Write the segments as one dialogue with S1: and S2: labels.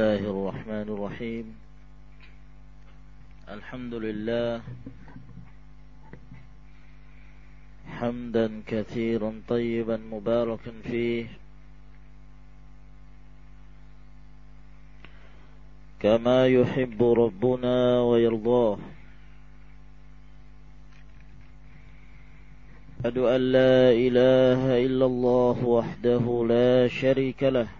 S1: الله الرحمن الرحيم. الحمد لله حمدا كثيرا طيبا مباركا فيه. كما يحب ربنا ويرضاه. أشهد أن لا إله إلا الله وحده لا شريك له.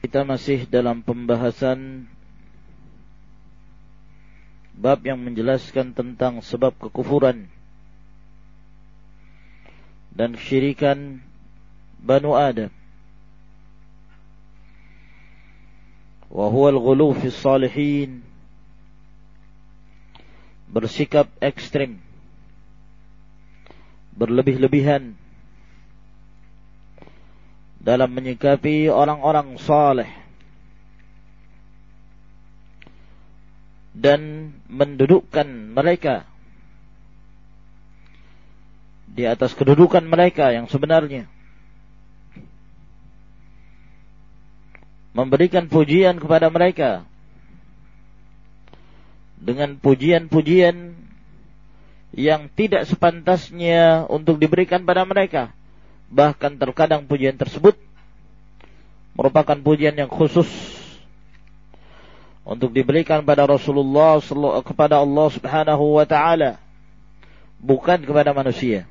S1: Kita masih dalam pembahasan bab yang menjelaskan tentang sebab kekufuran dan kesyirikan Banu Adam. Huwa al-ghulu fi salihin bersikap ekstrim. Berlebih-lebihan dalam menyikapi orang-orang saleh. Dan mendudukkan mereka di atas kedudukan mereka yang sebenarnya. Memberikan pujian kepada mereka dengan pujian-pujian yang tidak sepantasnya untuk diberikan pada mereka Bahkan terkadang pujian tersebut merupakan pujian yang khusus untuk diberikan pada Rasulullah kepada Allah Subhanahu wa taala bukan kepada manusia.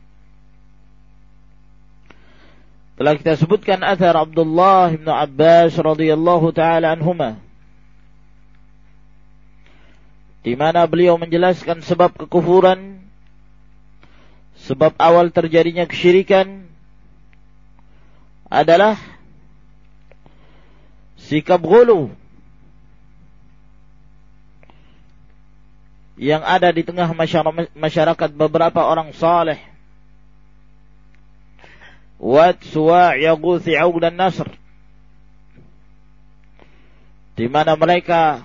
S1: Telah kita sebutkan athar Abdullah bin Abbas radhiyallahu taala anhuma di mana beliau menjelaskan sebab kekufuran sebab awal terjadinya kesyirikan adalah sikap gulu yang ada di tengah masyarakat beberapa orang saleh. Wat suwa' yaguth dan nasr. Di mana mereka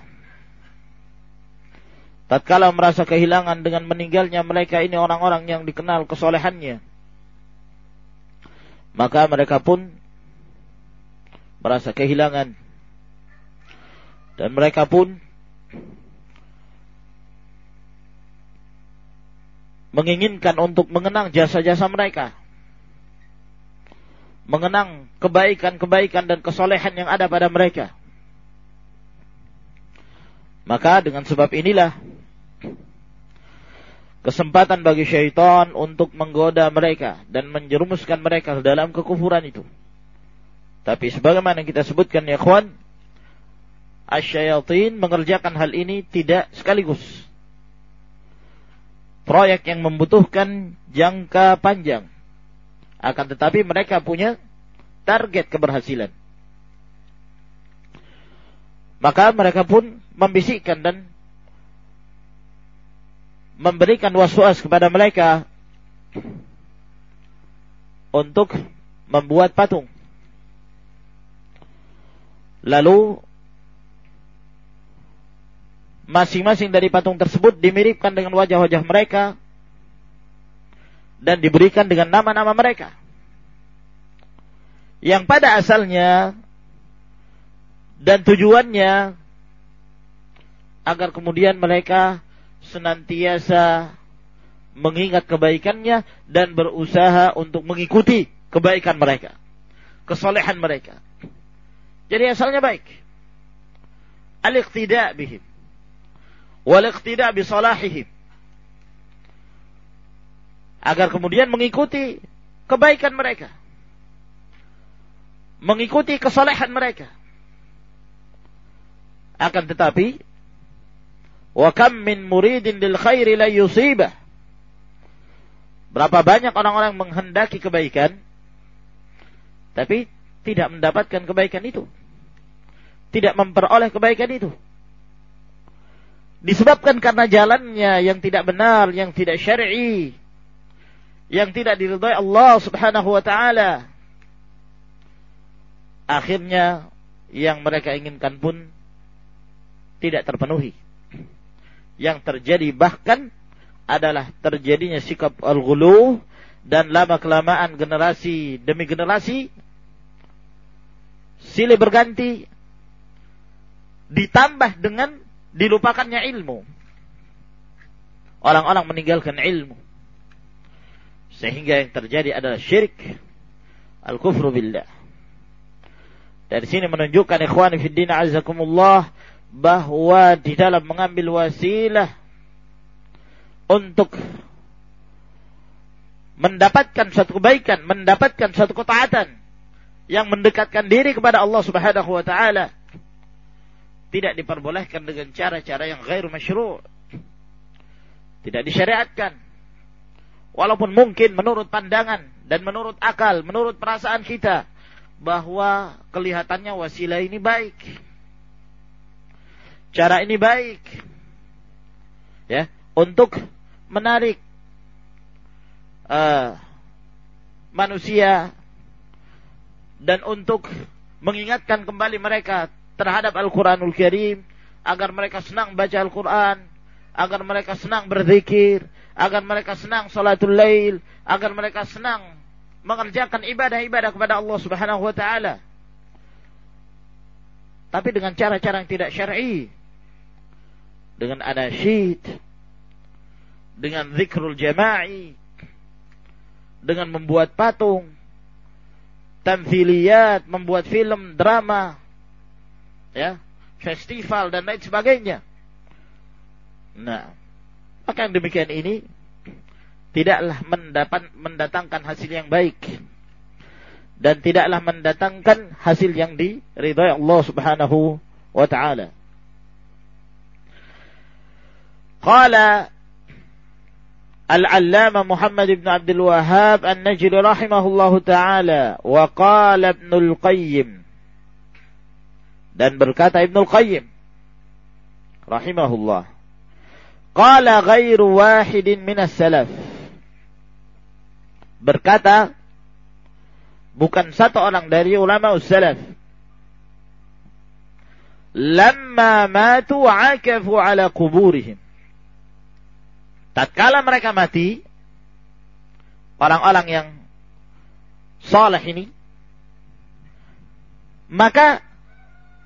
S1: tatkala merasa kehilangan dengan meninggalnya mereka ini orang-orang yang dikenal kesolehannya maka mereka pun merasa kehilangan. Dan mereka pun menginginkan untuk mengenang jasa-jasa mereka. Mengenang kebaikan-kebaikan dan kesolehan yang ada pada mereka. Maka dengan sebab inilah kesempatan bagi syaitan untuk menggoda mereka dan menjerumuskan mereka dalam kekufuran itu. Tapi sebagaimana kita sebutkan ya kawan, asyayatin mengerjakan hal ini tidak sekaligus. Proyek yang membutuhkan jangka panjang. Akan tetapi mereka punya target keberhasilan. Maka mereka pun membisikkan dan memberikan was-was kepada mereka untuk membuat patung. Lalu masing-masing dari patung tersebut dimiripkan dengan wajah-wajah mereka dan diberikan dengan nama-nama mereka. Yang pada asalnya dan tujuannya agar kemudian mereka senantiasa mengingat kebaikannya dan berusaha untuk mengikuti kebaikan mereka, kesolehan mereka. Jadi asalnya baik. Al-iqtida bihim. Wal-iqtida bi salahihim. Agar kemudian mengikuti kebaikan mereka. Mengikuti kesolehan mereka. Akan tetapi Wa kam min muridin lil khairi la yusibah. Berapa banyak orang-orang menghendaki kebaikan tapi tidak mendapatkan kebaikan itu. Tidak memperoleh kebaikan itu. Disebabkan karena jalannya yang tidak benar, yang tidak syar'i, yang tidak diridhai Allah Subhanahu wa taala. Akhirnya yang mereka inginkan pun tidak terpenuhi. Yang terjadi bahkan adalah terjadinya sikap al-ghuluh dan lama kelamaan generasi demi generasi silih berganti ditambah dengan dilupakannya ilmu. Orang-orang meninggalkan ilmu. Sehingga yang terjadi adalah syirik. Al-kufru billah. Dari sini menunjukkan ikhwan fiddin azakumullah bahwa di dalam mengambil wasilah untuk mendapatkan suatu kebaikan, mendapatkan suatu ketaatan yang mendekatkan diri kepada Allah Subhanahu wa taala tidak diperbolehkan dengan cara-cara yang gairu masyru' tidak disyariatkan. Walaupun mungkin menurut pandangan dan menurut akal menurut perasaan kita bahwa kelihatannya wasilah ini baik cara ini baik. Ya untuk menarik uh, manusia dan untuk mengingatkan kembali mereka terhadap Al-Quranul Karim agar mereka senang baca Al-Quran agar mereka senang berzikir agar mereka senang salatul lail agar mereka senang mengerjakan ibadah-ibadah kepada Allah Subhanahu wa taala. Tapi dengan cara-cara yang tidak syar'i dengan anasyid dengan zikrul jama'i dengan membuat patung tamthiliyat membuat film drama ya, festival dan lain sebagainya. Nah, maka yang demikian ini tidaklah mendapat mendatangkan hasil yang baik dan tidaklah mendatangkan hasil yang diridhai Allah Subhanahu wa taala. Qala العلامة محمد بن عبد الوهاب النجري رحمه الله تعالى وقال ابن القيم Dan berkata Ibnu Qayyim rahimahullah, qala ghairu wahidin minas salaf. Berkata bukan satu orang dari ulama salaf. Lamma matu akafu ala kuburihim. Tatkala mereka mati, orang-orang yang saleh ini, maka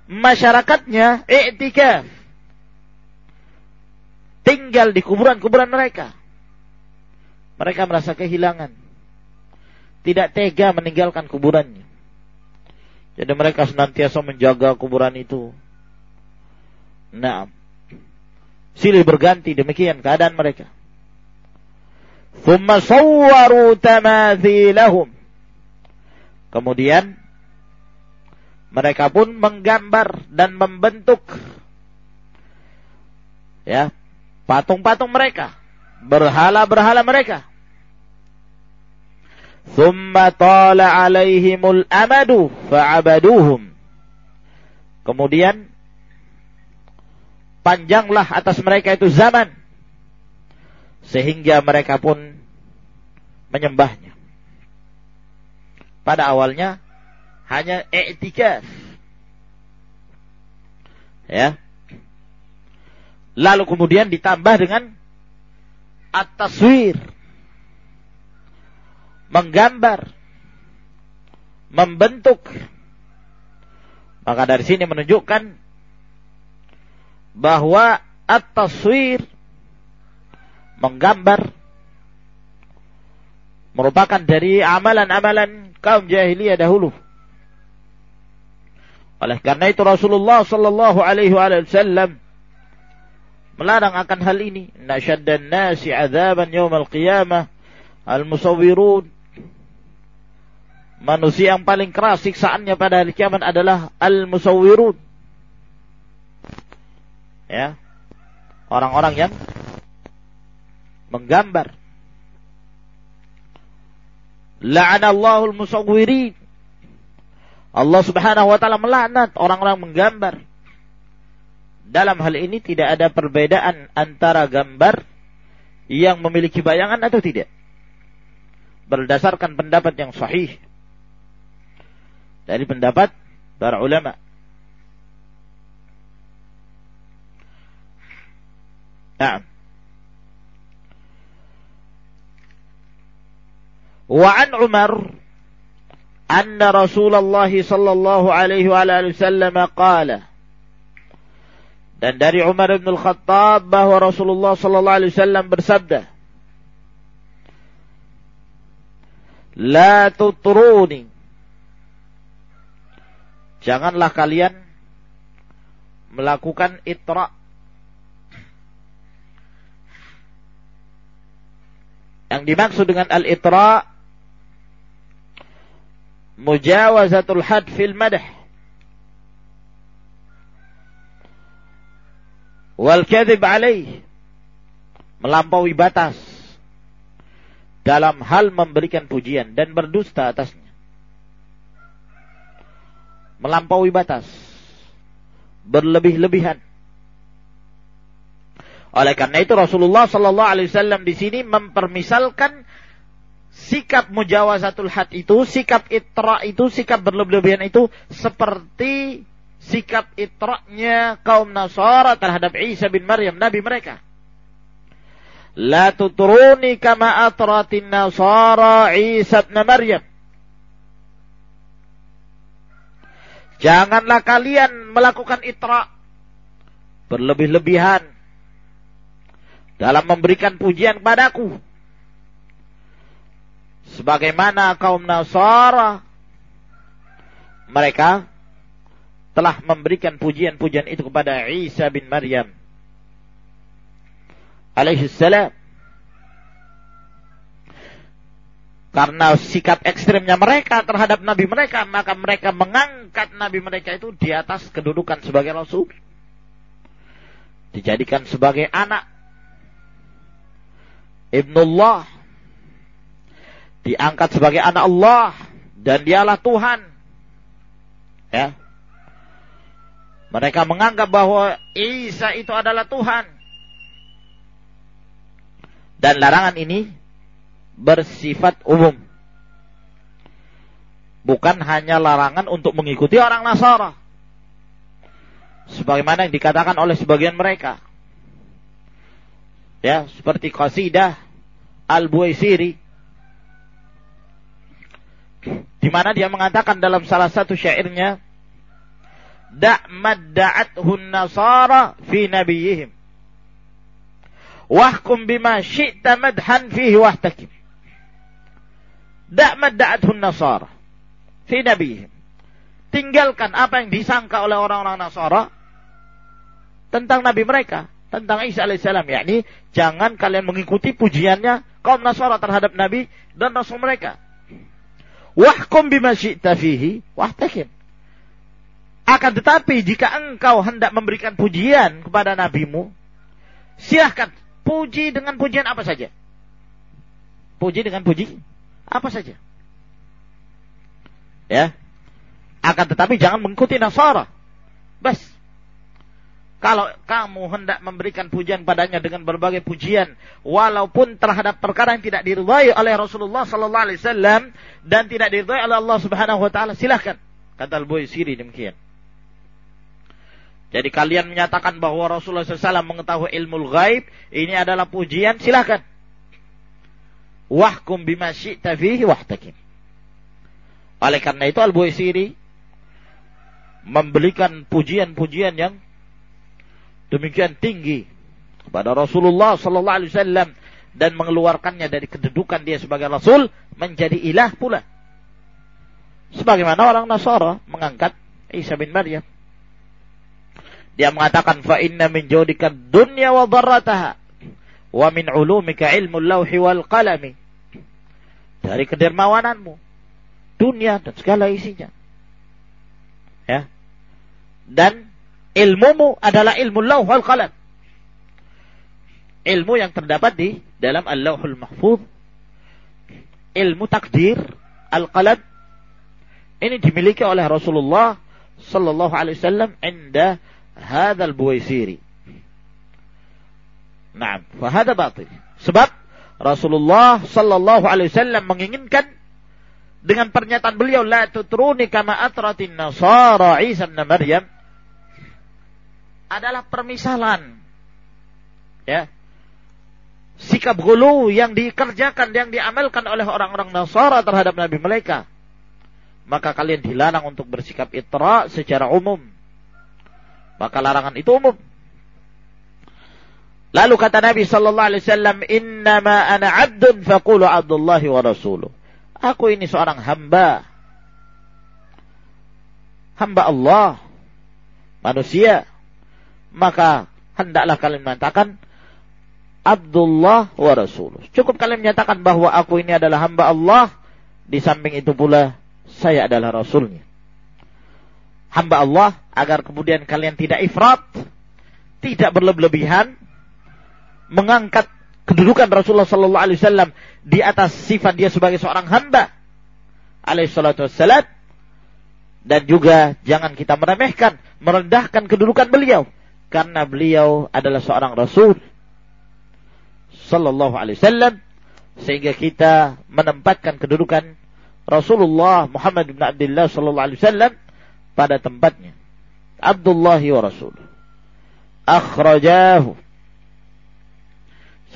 S1: masyarakatnya i'tikaf. Tinggal di kuburan-kuburan mereka. Mereka merasa kehilangan. Tidak tega meninggalkan kuburannya. Jadi mereka senantiasa menjaga kuburan itu. Nah, silih berganti demikian keadaan mereka. Thumma sawwaru tamathilahum. Kemudian mereka pun menggambar dan membentuk ya patung-patung mereka, berhala-berhala mereka. Thumma tala alaihimul amadu fa'abaduhum. Kemudian panjanglah atas mereka itu zaman sehingga mereka pun menyembahnya. Pada awalnya hanya i'tikaf. Ya. Lalu kemudian ditambah dengan at-taswir. Menggambar. Membentuk. Maka dari sini menunjukkan bahwa at-taswir menggambar merupakan dari amalan-amalan kaum jahiliyah dahulu. Oleh karena itu Rasulullah sallallahu alaihi wasallam melarang akan hal ini. Nasyaddan nasi azaban al qiyamah al-musawwirun. Manusia yang paling keras siksaannya pada hari kiamat adalah al-musawwirun. Ya. Orang-orang yang menggambar. La'anallahu al-musawwirin Allah Subhanahu wa taala melaknat orang-orang menggambar. Dalam hal ini tidak ada perbedaan antara gambar yang memiliki bayangan atau tidak. Berdasarkan pendapat yang sahih dari pendapat para ulama. Nah. وعن عمر أن رسول الله صلى الله عليه وعلى وسلم قال dan dari Umar bin Al-Khattab bahwa Rasulullah sallallahu alaihi wasallam bersabda La tutruni Janganlah kalian melakukan itra Yang dimaksud dengan al-itra mujawazatul had fil madah wal kadhib alaih. Melampaui batas dalam hal memberikan pujian dan berdusta atasnya. Melampaui batas berlebih-lebihan. Oleh karena itu Rasulullah Sallallahu Alaihi Wasallam di sini mempermisalkan sikap mujawazatul had itu, sikap itra itu, sikap berlebihan itu seperti sikap itranya kaum Nasara terhadap Isa bin Maryam, nabi mereka. La tutruni kama atratin Nasara Isa bin Maryam. Janganlah kalian melakukan itra berlebih-lebihan dalam memberikan pujian kepadaku sebagaimana kaum Nasara mereka telah memberikan pujian-pujian itu kepada Isa bin Maryam. Alaihi salam. Karena sikap ekstrimnya mereka terhadap nabi mereka maka mereka mengangkat nabi mereka itu di atas kedudukan sebagai rasul. Dijadikan sebagai anak. Ibnullah diangkat sebagai anak Allah dan dialah Tuhan. Ya. Mereka menganggap bahwa Isa itu adalah Tuhan. Dan larangan ini bersifat umum. Bukan hanya larangan untuk mengikuti orang Nasara. Sebagaimana yang dikatakan oleh sebagian mereka. Ya, seperti qasidah Al-Buaisiri di mana dia mengatakan dalam salah satu syairnya, Da' madda'athun nasara fi nabiyihim. Wahkum bima syi'ta madhan fihi wahtakim. Da' madda'athun nasara fi nabiyihim. Tinggalkan apa yang disangka oleh orang-orang Nasara tentang Nabi mereka, tentang Isa alaihissalam. yakni jangan kalian mengikuti pujiannya kaum Nasara terhadap Nabi dan Rasul mereka Wahkum bima syi'ta fihi wahtakim. Akan tetapi jika engkau hendak memberikan pujian kepada nabimu, silahkan puji dengan pujian apa saja. Puji dengan puji apa saja. Ya. Akan tetapi jangan mengikuti Nasara. Bas. Kalau kamu hendak memberikan pujian padanya dengan berbagai pujian, walaupun terhadap perkara yang tidak diridhai oleh Rasulullah Sallallahu Alaihi Wasallam dan tidak diridhai oleh Allah Subhanahu Wa Taala, silahkan. Kata al Siri demikian. Jadi kalian menyatakan bahwa Rasulullah SAW mengetahui ilmu gaib, ini adalah pujian, silahkan. Wahkum bima syi'ta fihi wahtakim. Oleh karena itu al Siri memberikan pujian-pujian yang demikian tinggi kepada Rasulullah sallallahu alaihi wasallam dan mengeluarkannya dari kedudukan dia sebagai rasul menjadi ilah pula. Sebagaimana orang Nasara mengangkat Isa bin Maryam. Dia mengatakan fa inna min jawdika dunya wa dharrataha wa min ulumika ilmu lauhi wal qalami. Dari kedermawananmu dunia dan segala isinya. Ya. Dan ilmumu adalah ilmu lauh wal qalam. Ilmu yang terdapat di dalam al-lauhul mahfuz. Ilmu takdir, al-qalam. Ini dimiliki oleh Rasulullah sallallahu alaihi wasallam inda hadzal buwaisiri. Nah, fahada batil. Sebab Rasulullah sallallahu alaihi wasallam menginginkan dengan pernyataan beliau la tutruni kama atratin nasara Isa bin Maryam adalah permisalan. Ya. Sikap gulu yang dikerjakan yang diamalkan oleh orang-orang Nasara terhadap nabi mereka. Maka kalian dilarang untuk bersikap itra secara umum. Maka larangan itu umum. Lalu kata Nabi sallallahu alaihi wasallam innama ana 'abdun faqulu 'abdullahi wa rasuluh. Aku ini seorang hamba. Hamba Allah. Manusia maka hendaklah kalian mengatakan Abdullah wa Rasulullah. Cukup kalian menyatakan bahwa aku ini adalah hamba Allah. Di samping itu pula saya adalah Rasulnya. Hamba Allah agar kemudian kalian tidak ifrat. Tidak berlebihan. Mengangkat kedudukan Rasulullah Sallallahu Alaihi Wasallam di atas sifat dia sebagai seorang hamba. Alaihi salatu wassalam. Dan juga jangan kita meremehkan, merendahkan kedudukan beliau. Karena beliau adalah seorang Rasul sallallahu alaihi wasallam sehingga kita menempatkan kedudukan Rasulullah Muhammad bin Abdullah sallallahu alaihi wasallam pada tempatnya. Abdullah wa Rasul. Akhrajahu.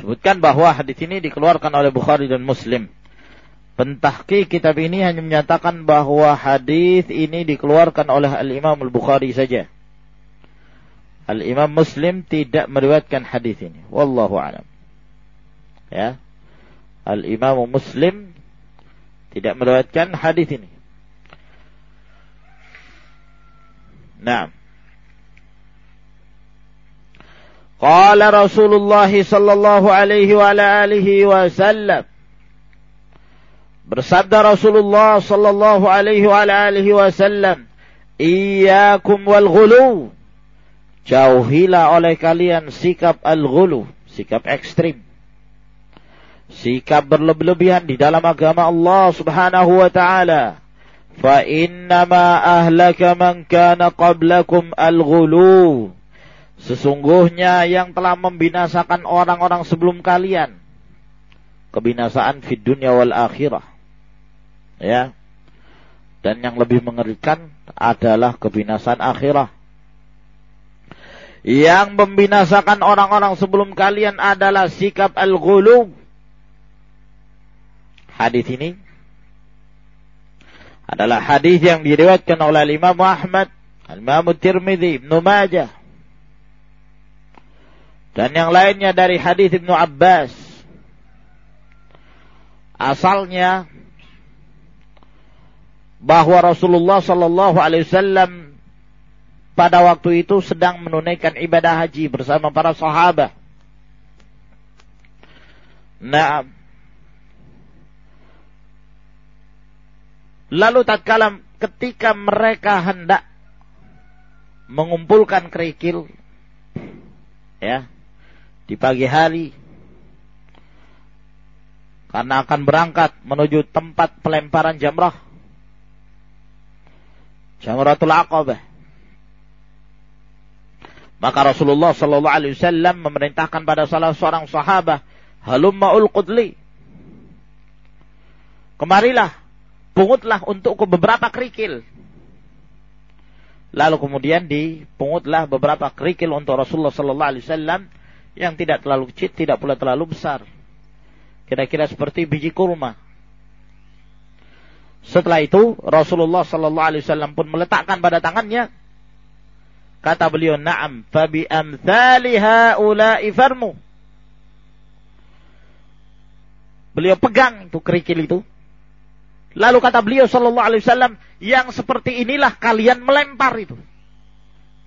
S1: Sebutkan bahwa hadis ini dikeluarkan oleh Bukhari dan Muslim. Pentahki kitab ini hanya menyatakan bahwa hadis ini dikeluarkan oleh Al-Imam Al-Bukhari saja. Al-Imam Muslim tidak meriwayatkan hadis ini. Wallahu a'lam ya Al Imam Muslim tidak meriwayatkan hadis ini. Nah. Qala Rasulullah sallallahu alaihi wa ala alihi wasallam Bersabda Rasulullah sallallahu alaihi wa ala alihi wasallam, "Iyyakum wal ghulu." Jauhilah oleh kalian sikap al-ghulu, sikap ekstrim sikap berlebihan di dalam agama Allah Subhanahu wa taala. Innama ahlaka man kana qablakum al-ghulu. Sesungguhnya yang telah membinasakan orang-orang sebelum kalian kebinasaan fid dunya wal akhirah. Ya. Dan yang lebih mengerikan adalah kebinasaan akhirah. Yang membinasakan orang-orang sebelum kalian adalah sikap al-ghulu hadis ini adalah hadis yang diriwayatkan oleh Imam Ahmad, Imam Tirmidzi, Ibnu Majah dan yang lainnya dari hadis Ibnu Abbas. Asalnya bahwa Rasulullah Shallallahu Alaihi Wasallam pada waktu itu sedang menunaikan ibadah haji bersama para sahabat. Nah, Lalu tatkala ketika mereka hendak mengumpulkan kerikil ya di pagi hari karena akan berangkat menuju tempat pelemparan jamrah Jamratul Aqabah maka Rasulullah sallallahu alaihi wasallam memerintahkan pada salah seorang sahabat halumma ulqudli kemarilah pungutlah untukku beberapa kerikil. Lalu kemudian dipungutlah beberapa kerikil untuk Rasulullah Sallallahu Alaihi Wasallam yang tidak terlalu kecil, tidak pula terlalu besar. Kira-kira seperti biji kurma. Setelah itu Rasulullah Sallallahu Alaihi Wasallam pun meletakkan pada tangannya. Kata beliau, Naam, fabi amthaliha ulai farmu. Beliau pegang itu kerikil itu. Lalu kata beliau sallallahu alaihi wasallam, yang seperti inilah kalian melempar itu.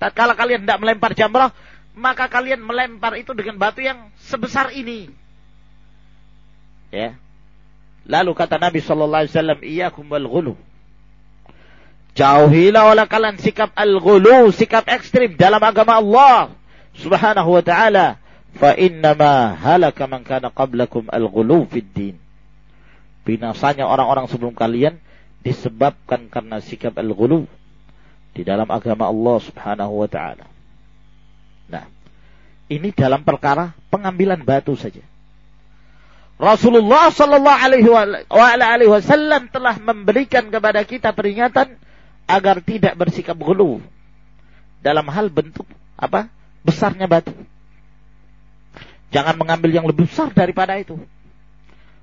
S1: Tatkala kalian tidak melempar jamrah, maka kalian melempar itu dengan batu yang sebesar ini. Ya. Lalu kata Nabi sallallahu alaihi wasallam, "Iyyakum wal ghulu." Jauhilah oleh kalian sikap al-ghulu, sikap ekstrim dalam agama Allah Subhanahu wa taala. Fa innama halaka man kana qablakum al-ghulu fid din binasanya orang-orang sebelum kalian disebabkan karena sikap al-ghulu di dalam agama Allah Subhanahu wa taala. Nah, ini dalam perkara pengambilan batu saja. Rasulullah Sallallahu Alaihi Wasallam telah memberikan kepada kita peringatan agar tidak bersikap gulu dalam hal bentuk apa besarnya batu. Jangan mengambil yang lebih besar daripada itu.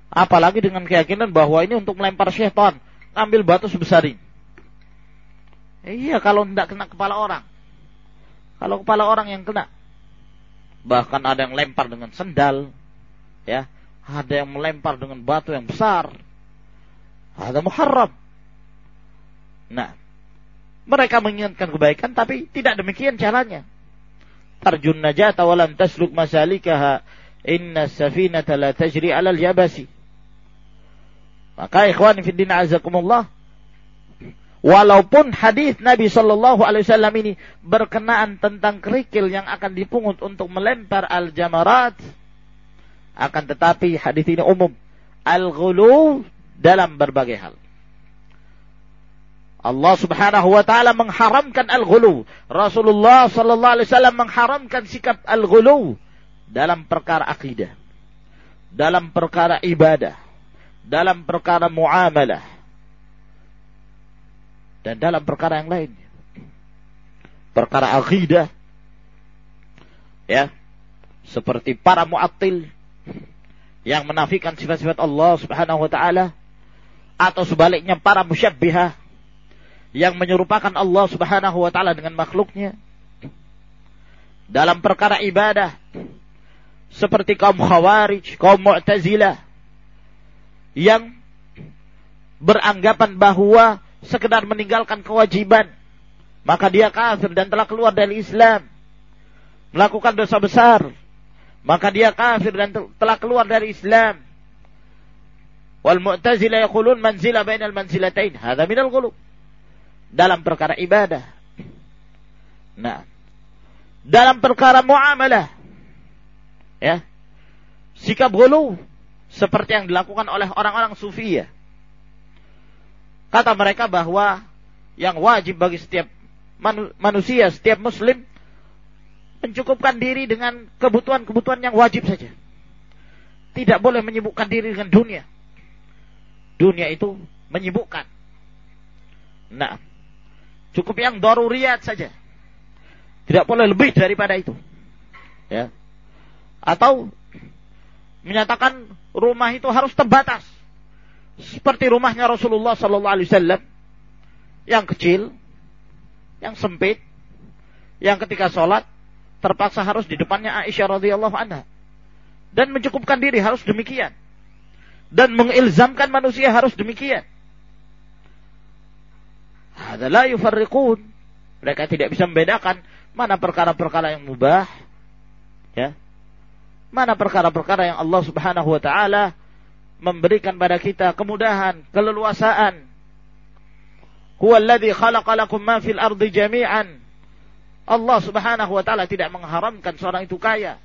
S1: Apalagi dengan keyakinan bahwa ini untuk melempar syaitan. Ambil batu sebesar ini. Iya kalau tidak kena kepala orang. Kalau kepala orang yang kena. Bahkan ada yang lempar dengan sendal. Ya ada yang melempar dengan batu yang besar. Ada muharram. Nah, mereka menginginkan kebaikan tapi tidak demikian caranya. Tarjun najata walam tasluk masalikaha inna safinata la tajri alal yabasi. Maka ikhwan din azakumullah Walaupun hadis Nabi Shallallahu Alaihi Wasallam ini berkenaan tentang kerikil yang akan dipungut untuk melempar al jamarat, akan tetapi hadis ini umum. Al-ghulu dalam berbagai hal. Allah Subhanahu wa taala mengharamkan al-ghulu. Rasulullah sallallahu alaihi wasallam mengharamkan sikap al-ghulu dalam perkara akidah, dalam perkara ibadah, dalam perkara muamalah dan dalam perkara yang lain. Perkara akidah ya, seperti para mu'attil yang menafikan sifat-sifat Allah Subhanahu wa taala atau sebaliknya para musyabbihah yang menyerupakan Allah Subhanahu wa taala dengan makhluknya dalam perkara ibadah seperti kaum Khawarij, kaum Mu'tazilah yang beranggapan bahwa sekedar meninggalkan kewajiban maka dia kafir dan telah keluar dari Islam melakukan dosa besar maka dia kafir dan telah keluar dari Islam. Wal Mu'tazilah yaqulun manzila bainal manzilatain. Hadza minal ghulub. Dalam perkara ibadah. Nah, dalam perkara muamalah ya. Sikap ghulu seperti yang dilakukan oleh orang-orang sufi ya. Kata mereka bahwa yang wajib bagi setiap manusia, setiap muslim mencukupkan diri dengan kebutuhan-kebutuhan yang wajib saja. Tidak boleh menyibukkan diri dengan dunia. Dunia itu menyibukkan. Nah, cukup yang daruriyat saja. Tidak boleh lebih daripada itu. Ya. Atau menyatakan rumah itu harus terbatas. Seperti rumahnya Rasulullah sallallahu alaihi wasallam yang kecil, yang sempit, yang ketika sholat terpaksa harus di depannya Aisyah radhiyallahu anha. Dan mencukupkan diri harus demikian. Dan mengilzamkan manusia harus demikian. Adalah yufarriqun. Mereka tidak bisa membedakan mana perkara-perkara yang mubah, ya, mana perkara-perkara yang Allah Subhanahu wa taala memberikan pada kita kemudahan, keleluasaan. Huwa alladhi khalaqa lakum ma fil ardi jami'an Allah Subhanahu wa taala tidak mengharamkan seorang itu kaya.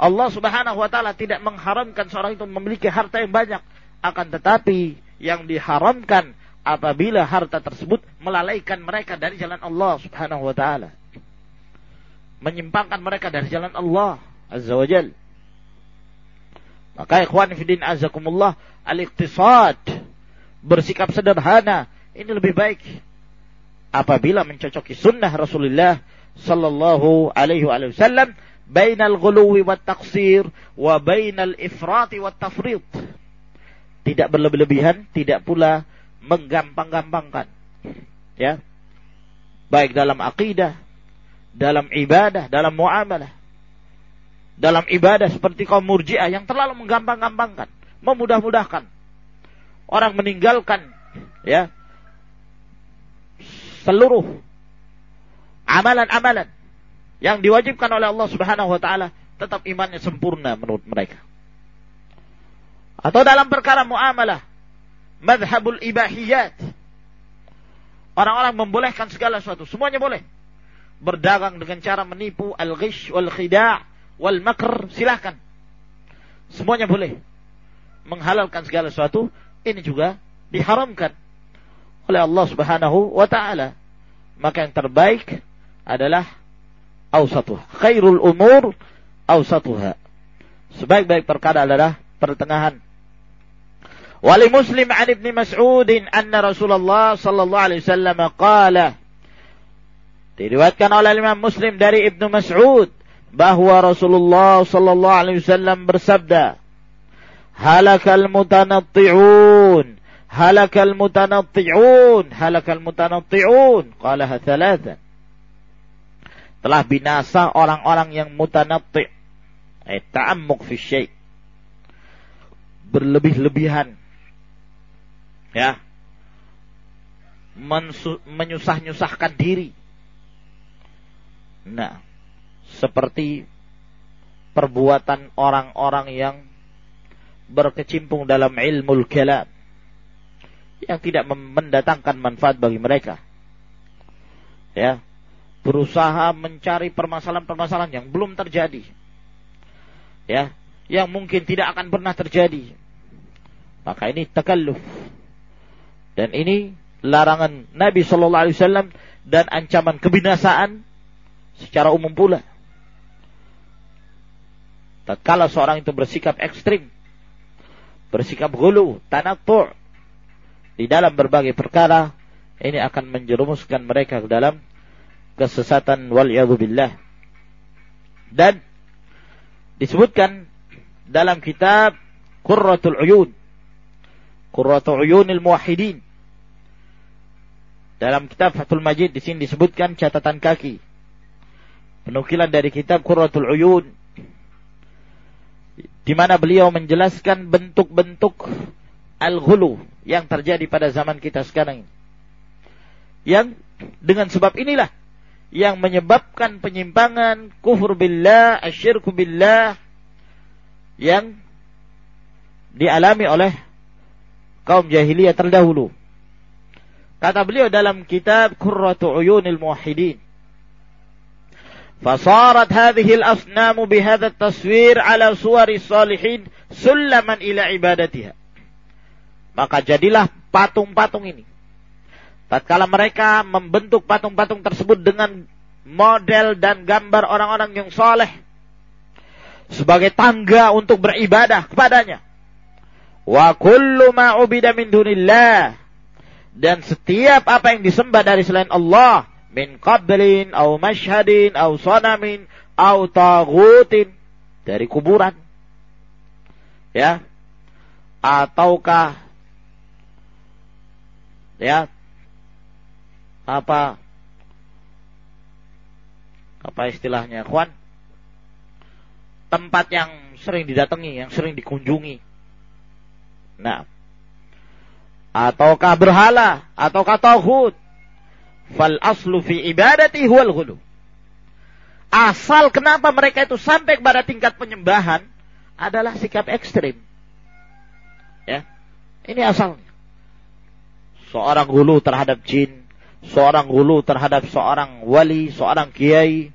S1: Allah Subhanahu wa taala tidak mengharamkan seorang itu memiliki harta yang banyak, akan tetapi yang diharamkan apabila harta tersebut melalaikan mereka dari jalan Allah Subhanahu wa taala. Menyimpangkan mereka dari jalan Allah Azza wa Jal. Maka ikhwan fillah azakumullah al-iqtisad bersikap sederhana ini lebih baik apabila mencocoki sunnah Rasulullah sallallahu alaihi wasallam bainal ghuluwi wat taqsir wa bainal ifrati wat tafrid. Tidak berlebih-lebihan, tidak pula menggampang-gampangkan. Ya. Baik dalam akidah, dalam ibadah, dalam muamalah. Dalam ibadah seperti kaum murjiah yang terlalu menggampang-gampangkan, memudah-mudahkan. Orang meninggalkan ya seluruh amalan-amalan yang diwajibkan oleh Allah Subhanahu wa taala tetap imannya sempurna menurut mereka. Atau dalam perkara muamalah, madhabul ibahiyat. Orang-orang membolehkan segala sesuatu, semuanya boleh. Berdagang dengan cara menipu, al-ghish wal khida' wal makr, silahkan. Semuanya boleh. Menghalalkan segala sesuatu, ini juga diharamkan. oleh Allah Subhanahu wa taala. Maka yang terbaik adalah awsatuha. Khairul umur awsatuha. Sebaik-baik perkara adalah pertengahan. Wali Muslim an Ibnu Mas'ud anna Rasulullah sallallahu alaihi wasallam qala Diriwayatkan oleh Imam Muslim dari Ibnu Mas'ud bahwa Rasulullah sallallahu alaihi wasallam bersabda Halakal mutanatti'un halakal mutanatti'un halakal mutanatti'un. Qalaha thalathan telah binasa orang-orang yang mutanatti' eh ta'ammuk fi syai' berlebih-lebihan ya menyusah-nyusahkan diri nah seperti perbuatan orang-orang yang berkecimpung dalam ilmu kalam yang tidak mendatangkan manfaat bagi mereka. Ya, berusaha mencari permasalahan-permasalahan yang belum terjadi. Ya, yang mungkin tidak akan pernah terjadi. Maka ini takalluf. Dan ini larangan Nabi Shallallahu Alaihi Wasallam dan ancaman kebinasaan secara umum pula. Tatkala seorang itu bersikap ekstrim, bersikap gulu, tanattu' di dalam berbagai perkara, ini akan menjerumuskan mereka ke dalam kesesatan wal billah. Dan disebutkan dalam kitab Qurratul Uyun Qurratul Uyunil Muwahhidin dalam kitab Fathul Majid di sini disebutkan catatan kaki penukilan dari kitab Qurratul Uyun di mana beliau menjelaskan bentuk-bentuk al-ghulu yang terjadi pada zaman kita sekarang. Yang dengan sebab inilah yang menyebabkan penyimpangan kufur billah, asyirku billah yang dialami oleh kaum jahiliyah terdahulu. Kata beliau dalam kitab Qurratu Uyunil Muwahhidin فصارت هذه الأصنام بهذا التصوير على صور الصالحين سلما إلى عبادتها maka jadilah patung-patung ini tatkala mereka membentuk patung-patung tersebut dengan model dan gambar orang-orang yang soleh sebagai tangga untuk beribadah kepadanya wa kullu ma ubida min dunillah. Dan setiap apa yang disembah dari selain Allah min qablin au mashhadin au sanamin au tagutin dari kuburan. Ya. Ataukah ya apa apa istilahnya kawan tempat yang sering didatangi yang sering dikunjungi nah ataukah berhala ataukah tauhid Fal aslu fi ibadati huwal ghulu. Asal kenapa mereka itu sampai kepada tingkat penyembahan adalah sikap ekstrim. Ya. Ini asalnya. Seorang hulu terhadap jin, seorang hulu terhadap seorang wali, seorang kiai.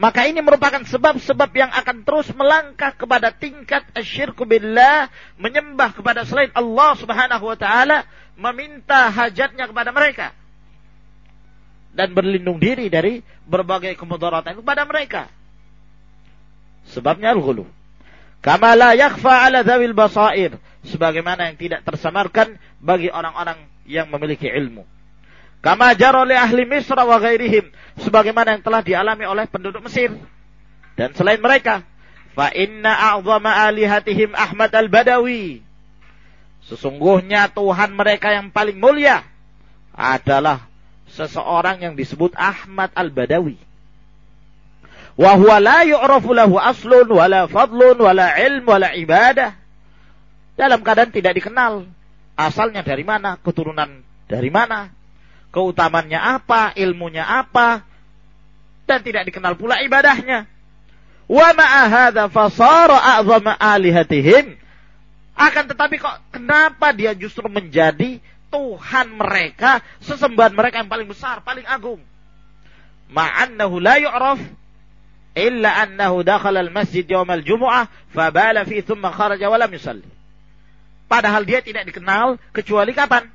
S1: Maka ini merupakan sebab-sebab yang akan terus melangkah kepada tingkat asyirku billah, menyembah kepada selain Allah Subhanahu wa taala, meminta hajatnya kepada mereka dan berlindung diri dari berbagai kemudaratan kepada mereka. Sebabnya al-ghulu. Kama la yakhfa ala dhawil basair. Sebagaimana yang tidak tersamarkan bagi orang-orang yang memiliki ilmu. Kama li ahli Misra wa ghairihim. Sebagaimana yang telah dialami oleh penduduk Mesir. Dan selain mereka. Fa inna a'zama alihatihim Ahmad al-Badawi. Sesungguhnya Tuhan mereka yang paling mulia adalah seseorang yang disebut Ahmad Al-Badawi. Wa huwa la yu'rafu lahu aslun wala fadlun wala ilm wala ibadah. Dalam keadaan tidak dikenal asalnya dari mana, keturunan dari mana, keutamannya apa, ilmunya apa, dan tidak dikenal pula ibadahnya. Wa ma'a hadza fasara a'zama alihatihim. Akan tetapi kok kenapa dia justru menjadi Tuhan mereka, sesembahan mereka yang paling besar, paling agung. Ma'annahu la yu'raf illa annahu dakhala al-masjid yawm al-jumu'ah fabala fi thumma kharaja wa lam yusalli. Padahal dia tidak dikenal kecuali kapan?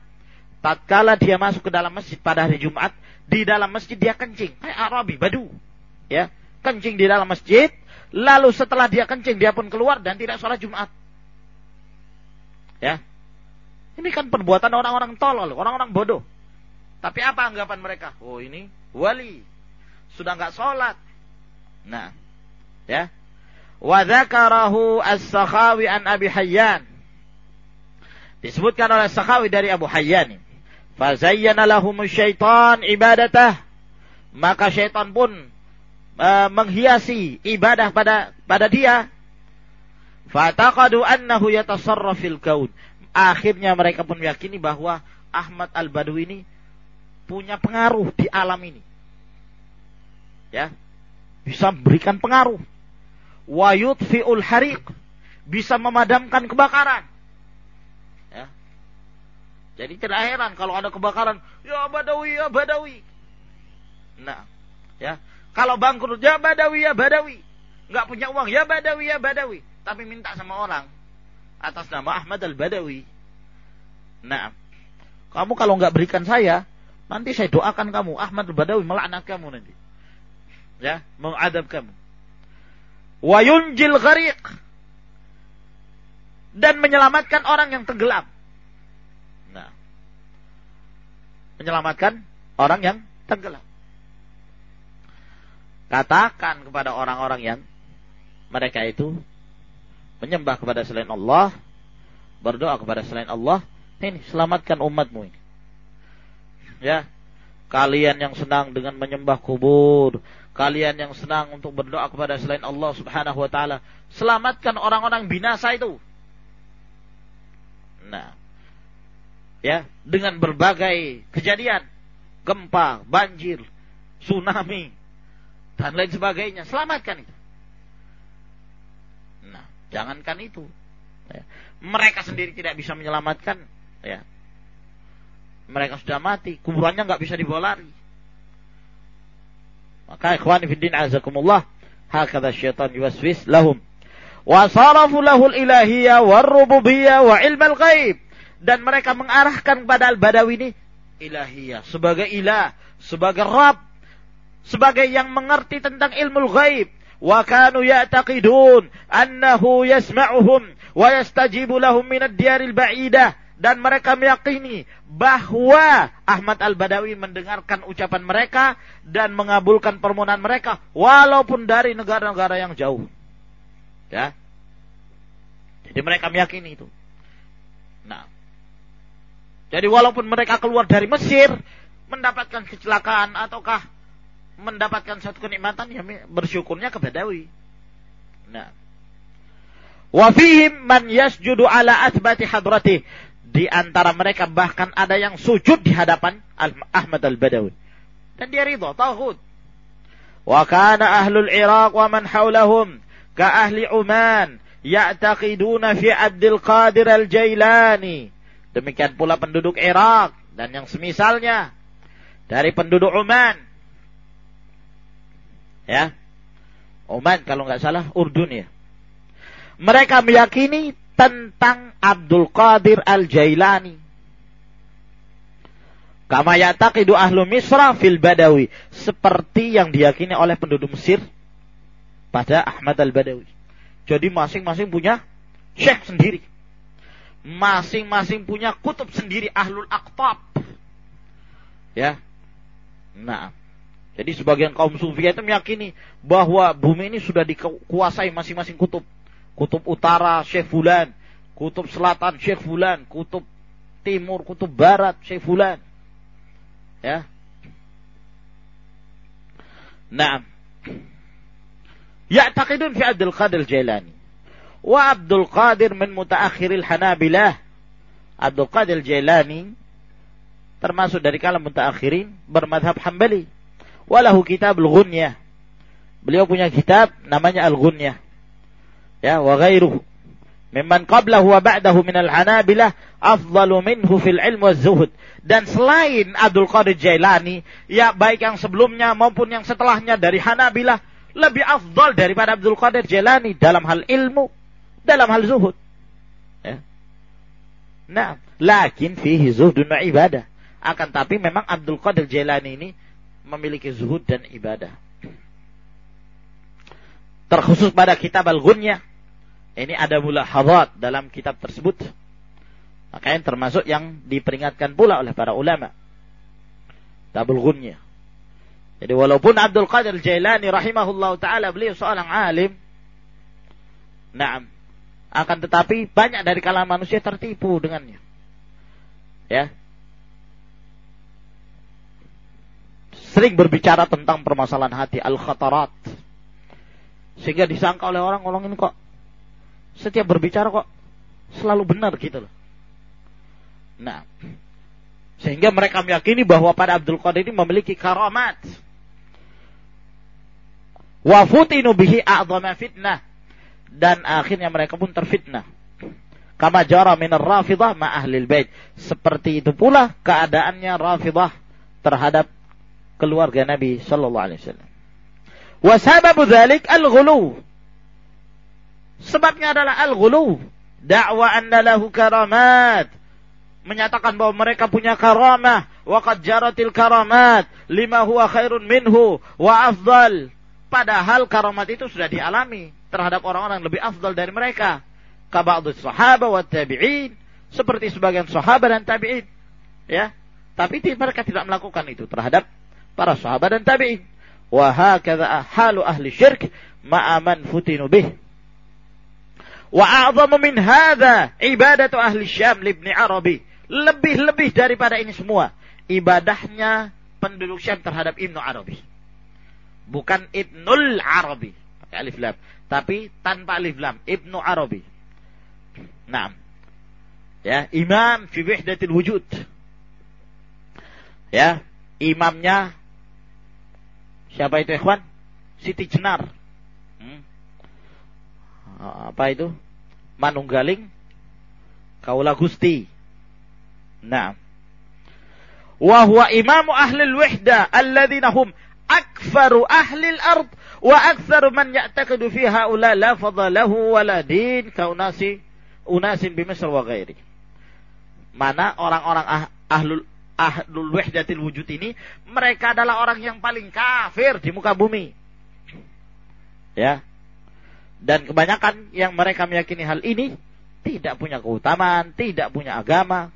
S1: Tatkala dia masuk ke dalam masjid pada hari Jumat, di dalam masjid dia kencing, kayak Arabi, badu. Ya, kencing di dalam masjid, lalu setelah dia kencing dia pun keluar dan tidak sholat Jumat. Ya. Ini kan perbuatan orang-orang tolol, orang-orang bodoh. Tapi apa anggapan mereka? Oh ini wali. Sudah nggak sholat. Nah. Ya. Wa as-sakhawi an Abi Hayyan. Disebutkan oleh Sakhawi dari Abu Hayyan. Fazayyana lahum syaitan ibadatah. Maka syaitan pun uh, menghiasi ibadah pada pada dia. Fataqadu annahu yatasarrafil kaun. Akhirnya mereka pun meyakini bahwa Ahmad Al-Badwi ini punya pengaruh di alam ini. Ya. Bisa memberikan pengaruh. Wa yutfi'ul hariq. Bisa memadamkan kebakaran. Jadi tidak heran kalau ada kebakaran, ya Badawi, ya Badawi. Nah, ya. Kalau bangkrut, ya Badawi, ya Badawi. Nggak punya uang, ya Badawi, ya Badawi. Tapi minta sama orang atas nama Ahmad al-Badawi. Nah, kamu kalau nggak berikan saya, nanti saya doakan kamu. Ahmad al-Badawi melaknat kamu nanti. Ya, mengadab kamu. Wayunjil ghariq. Dan menyelamatkan orang yang tenggelam menyelamatkan orang yang tenggelam. Katakan kepada orang-orang yang mereka itu menyembah kepada selain Allah, berdoa kepada selain Allah, ini selamatkan umatmu ini. Ya, kalian yang senang dengan menyembah kubur, kalian yang senang untuk berdoa kepada selain Allah Subhanahu wa taala, selamatkan orang-orang binasa itu. Nah, ya dengan berbagai kejadian gempa, banjir, tsunami dan lain sebagainya. Selamatkan itu. Nah, jangankan itu. Ya. Mereka sendiri tidak bisa menyelamatkan, ya. Mereka sudah mati, kuburannya nggak bisa dibawa lari. Maka ikhwan fiddin azakumullah, hakadha syaitan yuwaswis lahum. Wa sarafu lahul ilahiyya war rububiyya wa ilmal ghaib dan mereka mengarahkan kepada Al-Badawi ini ilahiyah sebagai ilah, sebagai Rabb, sebagai yang mengerti tentang ilmu ghaib. Wa kanu ya'taqidun annahu yasma'uhum wa yastajibu lahum min ad-diyaril ba'idah dan mereka meyakini bahwa Ahmad Al-Badawi mendengarkan ucapan mereka dan mengabulkan permohonan mereka walaupun dari negara-negara yang jauh. Ya. Jadi mereka meyakini itu. Jadi walaupun mereka keluar dari Mesir mendapatkan kecelakaan ataukah mendapatkan satu kenikmatan ya bersyukurnya ke Badawi. Nah. Wa fihim man yasjudu ala athbati hadrati. Di antara mereka bahkan ada yang sujud di hadapan Ahmad al-Badawi. Dan dia ridho, tauhid. Wa kana ahlul Iraq wa man hawlahum ka ahli Uman ya'taqiduna fi Abdul Qadir al-Jailani Demikian pula penduduk Irak dan yang semisalnya dari penduduk Oman. Ya. Oman kalau nggak salah Urdun ya. Mereka meyakini tentang Abdul Qadir Al-Jailani. Kama yataqidu ahlu Misra fil Badawi. Seperti yang diyakini oleh penduduk Mesir pada Ahmad Al-Badawi. Jadi masing-masing punya syekh sendiri masing-masing punya kutub sendiri ahlul aktab. Ya. Nah, jadi sebagian kaum sufi itu meyakini bahwa bumi ini sudah dikuasai masing-masing kutub. Kutub utara Syekh Fulan, kutub selatan Syekh Fulan, kutub timur, kutub barat Syekh Fulan. Ya. Nah. Ya'taqidun fi Abdul Qadir Jailani. Wa Abdul Qadir min mutaakhiril Hanabilah. Abdul Qadir Jailani termasuk dari kalam mutaakhirin bermadhab Hambali. Walahu kitab Al-Ghunyah. Beliau punya kitab namanya Al-Ghunyah. Ya, wa ghairuhu. Mimman qablahu wa ba'dahu min al-Hanabilah afdalu minhu fil ilm wa zuhud. Dan selain Abdul Qadir Jailani, ya baik yang sebelumnya maupun yang setelahnya dari Hanabilah, lebih afdal daripada Abdul Qadir Jailani dalam hal ilmu dalam hal zuhud. Ya. Nah, lakin fihi zuhdun wa ibadah. Akan tapi memang Abdul Qadir Jailani ini memiliki zuhud dan ibadah. Terkhusus pada kitab Al-Ghunyah. Ini ada mula hadat dalam kitab tersebut. Makanya termasuk yang diperingatkan pula oleh para ulama. Tabul Ghunyah. Jadi walaupun Abdul Qadir Jailani rahimahullah ta'ala beliau seorang alim. Naam. Akan tetapi banyak dari kalangan manusia tertipu dengannya. Ya. Sering berbicara tentang permasalahan hati. Al-khatarat. Sehingga disangka oleh orang, orang ini kok setiap berbicara kok selalu benar gitu loh. Nah, sehingga mereka meyakini bahwa pada Abdul Qadir ini memiliki karamat Wa futinu bihi a'zama fitnah. Dan akhirnya mereka pun terfitnah. Kama jara minar rafidah ma ahli bait. Seperti itu pula keadaannya rafidah terhadap keluarga Nabi sallallahu alaihi wasallam. Wa sababu dzalik al-ghulu. Sebabnya adalah al-ghulu. Da'wa anna lahu karamat. Menyatakan bahwa mereka punya karamah. Wa qad jaratil karamat. Lima huwa khairun minhu. Wa afdal. Padahal karamat itu sudah dialami terhadap orang-orang lebih afdal dari mereka. Kaba'dus sahabat wa tabi'in. Seperti sebagian sahabat dan tabi'in. Ya. Tapi mereka tidak melakukan itu terhadap para sahabat dan tabi'in. Wa hakadha halu ahli syirk ma'aman futinu bih. Wa a'zamu min hadha ibadatu ahli syam libni arabi. Lebih-lebih daripada ini semua. Ibadahnya penduduk Syam terhadap Ibnu Arabi bukan Ibnul Arabi pakai alif lam tapi tanpa alif lam. Ibnu Arabi. Nah ya imam fi wahdatil wujud. Ya imamnya siapa itu ikhwan? Siti Jenar. Hmm. apa itu? Manunggaling. Kaula Gusti. Nah wa huwa imamu ahli al-wahda alladhina hum akfaru ahli al-ard wa aktsaru man ya'taqidu fi haula la fadlahu wa la din kaunasi unasin bi Misr wa ghairi. Mana orang-orang ah, ahlul ahlul wahdatil wujud ini mereka adalah orang yang paling kafir di muka bumi. Ya. Dan kebanyakan yang mereka meyakini hal ini tidak punya keutamaan, tidak punya agama.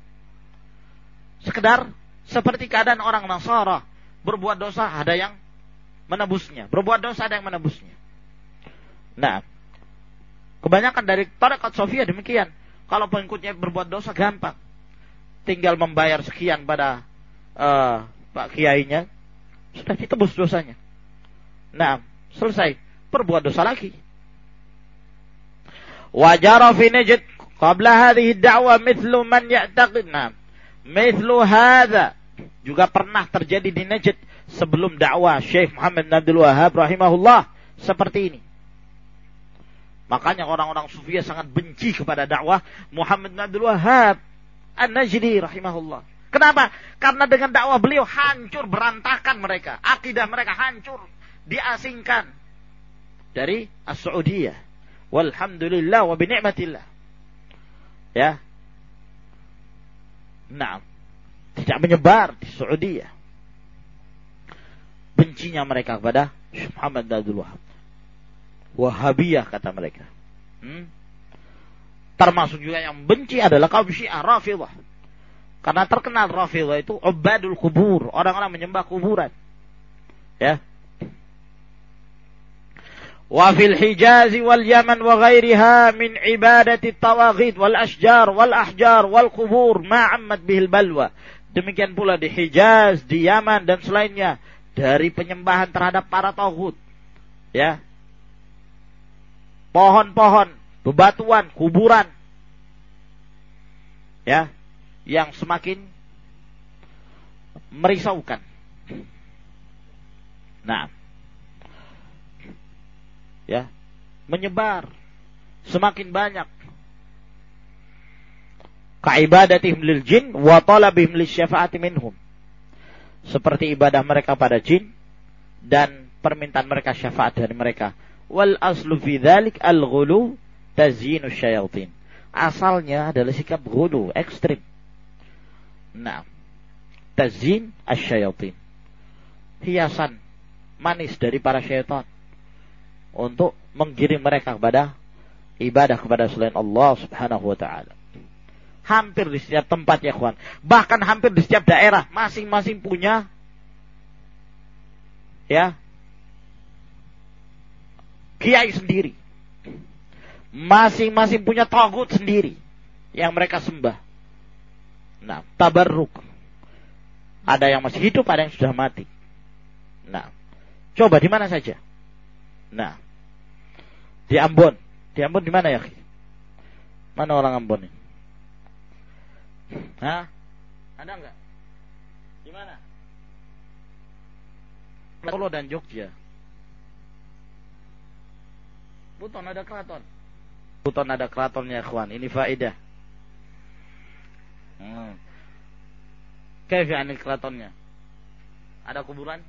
S1: Sekedar seperti keadaan orang Nasara berbuat dosa ada yang menebusnya. Berbuat dosa ada yang menebusnya. Nah, kebanyakan dari tarekat Sofia demikian. Kalau pengikutnya berbuat dosa gampang. Tinggal membayar sekian pada uh, Pak Kiainya. Sudah ditebus dosanya. Nah, selesai. Berbuat dosa lagi. Wajar fi Najd qabla hadhihi da'wa mithlu man ya'taqid. Nah, mithlu juga pernah terjadi di Najd sebelum dakwah Syekh Muhammad bin Abdul Wahab rahimahullah seperti ini. Makanya orang-orang Sufiyah sangat benci kepada dakwah Muhammad bin Abdul Wahab An-Najdi rahimahullah. Kenapa? Karena dengan dakwah beliau hancur berantakan mereka, akidah mereka hancur, diasingkan dari As-Saudiyah. Walhamdulillah wa binikmatillah. Ya. Nah, tidak menyebar di Saudi. Bencinya mereka kepada Muhammad bin Abdul Wahab. Wahabiyah kata mereka. Hmm? Termasuk juga yang benci adalah kaum Syiah Rafidah. Karena terkenal Rafidah itu ubadul kubur, orang-orang menyembah kuburan. Ya. Wa fil Hijaz wal Yaman wa ghairiha min ibadati tawaghid wal ashjar wal ahjar wal kubur ma ammat bihil balwa. Demikian pula di Hijaz, di Yaman dan selainnya dari penyembahan terhadap para tauhid. Ya. Pohon-pohon, bebatuan, kuburan. Ya, yang semakin merisaukan. Nah. Ya, menyebar semakin banyak kaibadatihim lil jin wa talabihim syafaati minhum. Seperti ibadah mereka pada jin dan permintaan mereka syafaat dari mereka. Wal aslu fi dzalik al ghulu tazyinu syayatin. Asalnya adalah sikap ghulu, ekstrim. Nah, tazin asyayatin. Hiasan manis dari para syaitan untuk menggiring mereka kepada ibadah kepada selain Allah Subhanahu wa taala. Hampir di setiap tempat ya kawan. Bahkan hampir di setiap daerah masing-masing punya ya kiai sendiri. Masing-masing punya tagut sendiri yang mereka sembah. Nah, tabarruk. Ada yang masih hidup, ada yang sudah mati. Nah, coba di mana saja. Nah, di Ambon. Di Ambon di mana ya? Mana orang Ambon ini? Hah? Ada enggak? Di mana? Solo dan Jogja. Buton ada keraton. Buton ada keratonnya, kawan. Ini faedah. Hmm. Kayak anil keratonnya. Ada kuburan?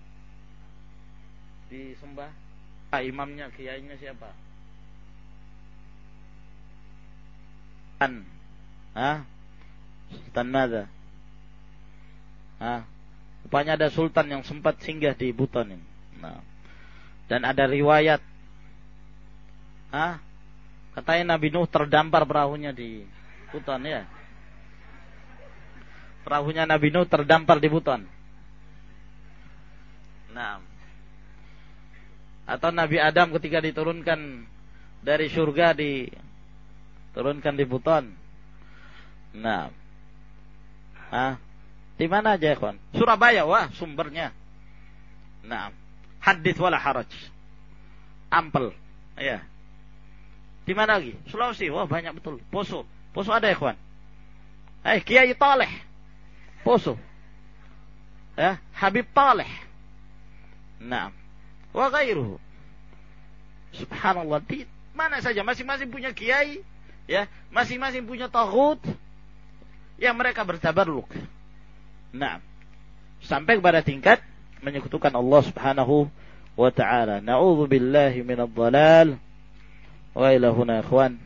S1: Disembah? Ah, imamnya, kiainya siapa? Sultan. Hah? Sultan Mada. Hah? Rupanya ada sultan yang sempat singgah di Buton ini. Nah. Dan ada riwayat Hah? Katanya Nabi Nuh terdampar perahunya di Buton ya. Perahunya Nabi Nuh terdampar di Buton. Nah. Atau Nabi Adam ketika diturunkan dari surga diturunkan di Buton. Nah. Ah, di mana aja, kawan? Surabaya, wah, sumbernya. Nah, hadis wala haraj. Ampel, ya. Di mana lagi? Sulawesi. Wah, banyak betul. Poso. Poso ada kawan? Eh, Kiai Taleh. Poso. Ya, Habib Taleh. Nah. Wa ghairuhu. Subhanallah. Di mana saja masing-masing punya kiai, ya, masing-masing punya taghut yang mereka bertabarruk. Nah, sampai kepada tingkat menyekutukan Allah Subhanahu wa taala. Na'udzu billahi minadh dhalal. Wa ila huna ikhwan.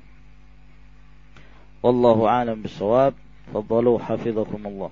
S1: Wallahu a'lam bisawab. Fadhalu hafizakumullah.